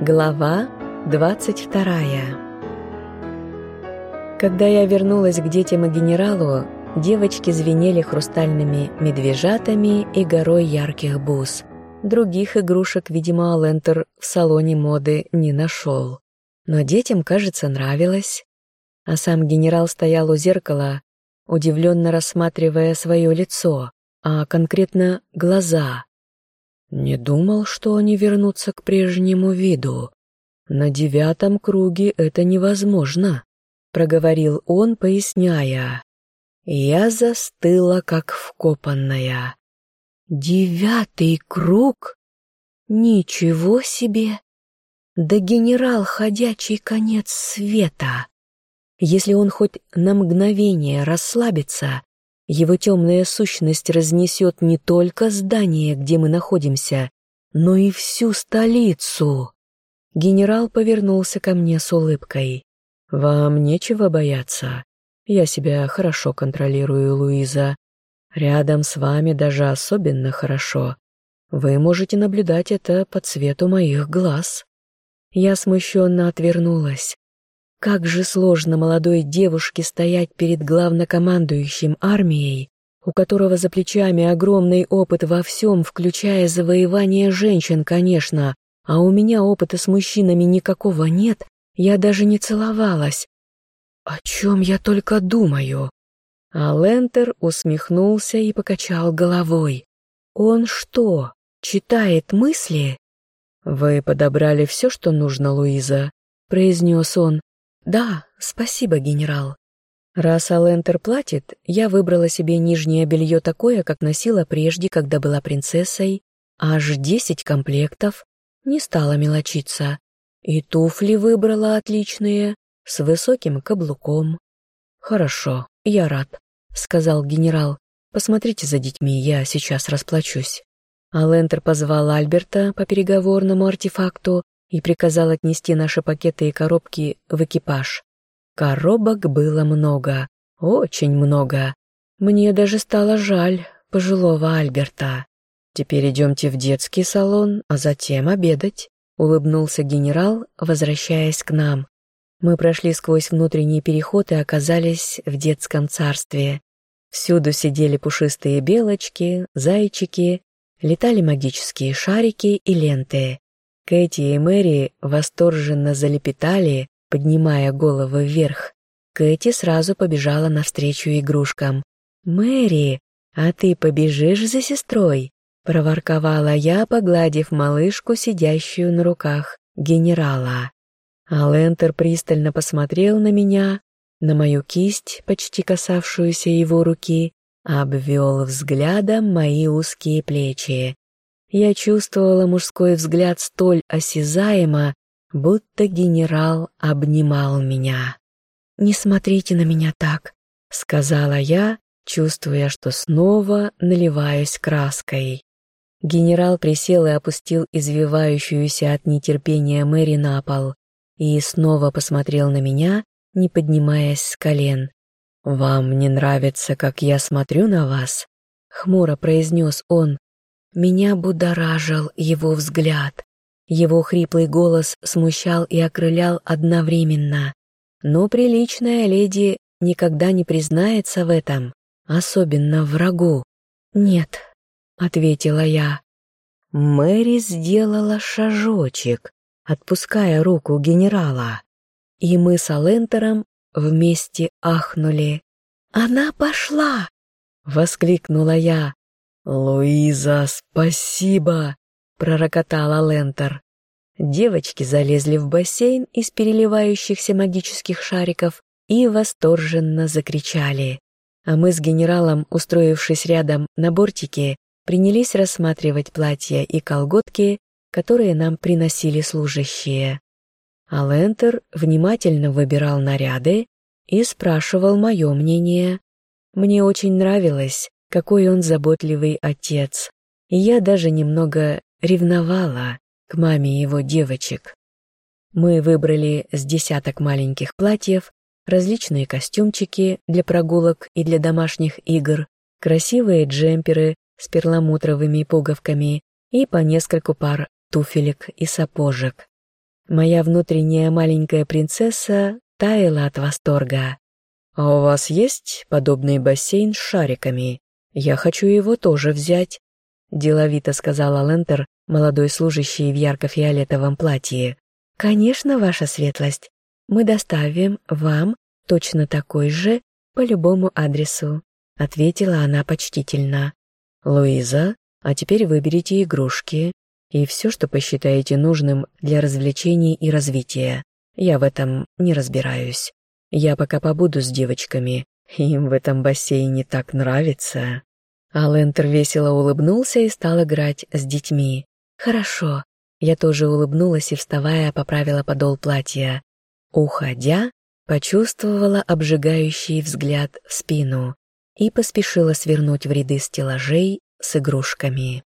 Глава 22 Когда я вернулась к детям и генералу, девочки звенели хрустальными медвежатами и горой ярких бус. Других игрушек, видимо, Алентер в салоне моды не нашел. Но детям, кажется, нравилось. А сам генерал стоял у зеркала, удивленно рассматривая свое лицо, а конкретно глаза — не думал, что они вернутся к прежнему виду. На девятом круге это невозможно, проговорил он, поясняя. Я застыла, как вкопанная. Девятый круг? Ничего себе! Да генерал ходячий конец света! Если он хоть на мгновение расслабится, его темная сущность разнесет не только здание, где мы находимся, но и всю столицу. Генерал повернулся ко мне с улыбкой. «Вам нечего бояться. Я себя хорошо контролирую, Луиза. Рядом с вами даже особенно хорошо. Вы можете наблюдать это по цвету моих глаз». Я смущенно отвернулась. Как же сложно молодой девушке стоять перед главнокомандующим армией, у которого за плечами огромный опыт во всем, включая завоевание женщин, конечно, а у меня опыта с мужчинами никакого нет, я даже не целовалась. О чем я только думаю? А Лентер усмехнулся и покачал головой. Он что, читает мысли? «Вы подобрали все, что нужно, Луиза», — произнес он. «Да, спасибо, генерал». Раз Алентер платит, я выбрала себе нижнее белье такое, как носила прежде, когда была принцессой, аж десять комплектов, не стала мелочиться. И туфли выбрала отличные, с высоким каблуком. «Хорошо, я рад», — сказал генерал. «Посмотрите за детьми, я сейчас расплачусь». Алентер позвал Альберта по переговорному артефакту, и приказал отнести наши пакеты и коробки в экипаж. Коробок было много, очень много. Мне даже стало жаль пожилого Альберта. «Теперь идемте в детский салон, а затем обедать», — улыбнулся генерал, возвращаясь к нам. Мы прошли сквозь внутренний переход и оказались в детском царстве. Всюду сидели пушистые белочки, зайчики, летали магические шарики и ленты. Кэти и Мэри восторженно залепетали, поднимая головы вверх. Кэти сразу побежала навстречу игрушкам. «Мэри, а ты побежишь за сестрой?» — проворковала я, погладив малышку, сидящую на руках генерала. А Лентер пристально посмотрел на меня, на мою кисть, почти касавшуюся его руки, обвел взглядом мои узкие плечи. Я чувствовала мужской взгляд столь осязаемо, будто генерал обнимал меня. «Не смотрите на меня так», — сказала я, чувствуя, что снова наливаюсь краской. Генерал присел и опустил извивающуюся от нетерпения Мэри на пол и снова посмотрел на меня, не поднимаясь с колен. «Вам не нравится, как я смотрю на вас?» — хмуро произнес он, меня будоражил его взгляд. Его хриплый голос смущал и окрылял одновременно. Но приличная леди никогда не признается в этом, особенно врагу. «Нет», — ответила я. Мэри сделала шажочек, отпуская руку генерала. И мы с Алентером вместе ахнули. «Она пошла!» — воскликнула я. «Луиза, спасибо!» — пророкотала Лентер. Девочки залезли в бассейн из переливающихся магических шариков и восторженно закричали. А мы с генералом, устроившись рядом на бортике, принялись рассматривать платья и колготки, которые нам приносили служащие. А Лентер внимательно выбирал наряды и спрашивал мое мнение. Мне очень нравилось, какой он заботливый отец. И я даже немного ревновала к маме его девочек. Мы выбрали с десяток маленьких платьев, различные костюмчики для прогулок и для домашних игр, красивые джемперы с перламутровыми пуговками и по нескольку пар туфелек и сапожек. Моя внутренняя маленькая принцесса таяла от восторга. «А у вас есть подобный бассейн с шариками? Я хочу его тоже взять», — деловито сказала Лентер, молодой служащий в ярко-фиолетовом платье. «Конечно, ваша светлость. Мы доставим вам точно такой же по любому адресу», — ответила она почтительно. «Луиза, а теперь выберите игрушки и все, что посчитаете нужным для развлечений и развития. Я в этом не разбираюсь. Я пока побуду с девочками, им в этом бассейне так нравится». Алентер весело улыбнулся и стал играть с детьми. «Хорошо». Я тоже улыбнулась и, вставая, поправила подол платья. Уходя, почувствовала обжигающий взгляд в спину и поспешила свернуть в ряды стеллажей с игрушками.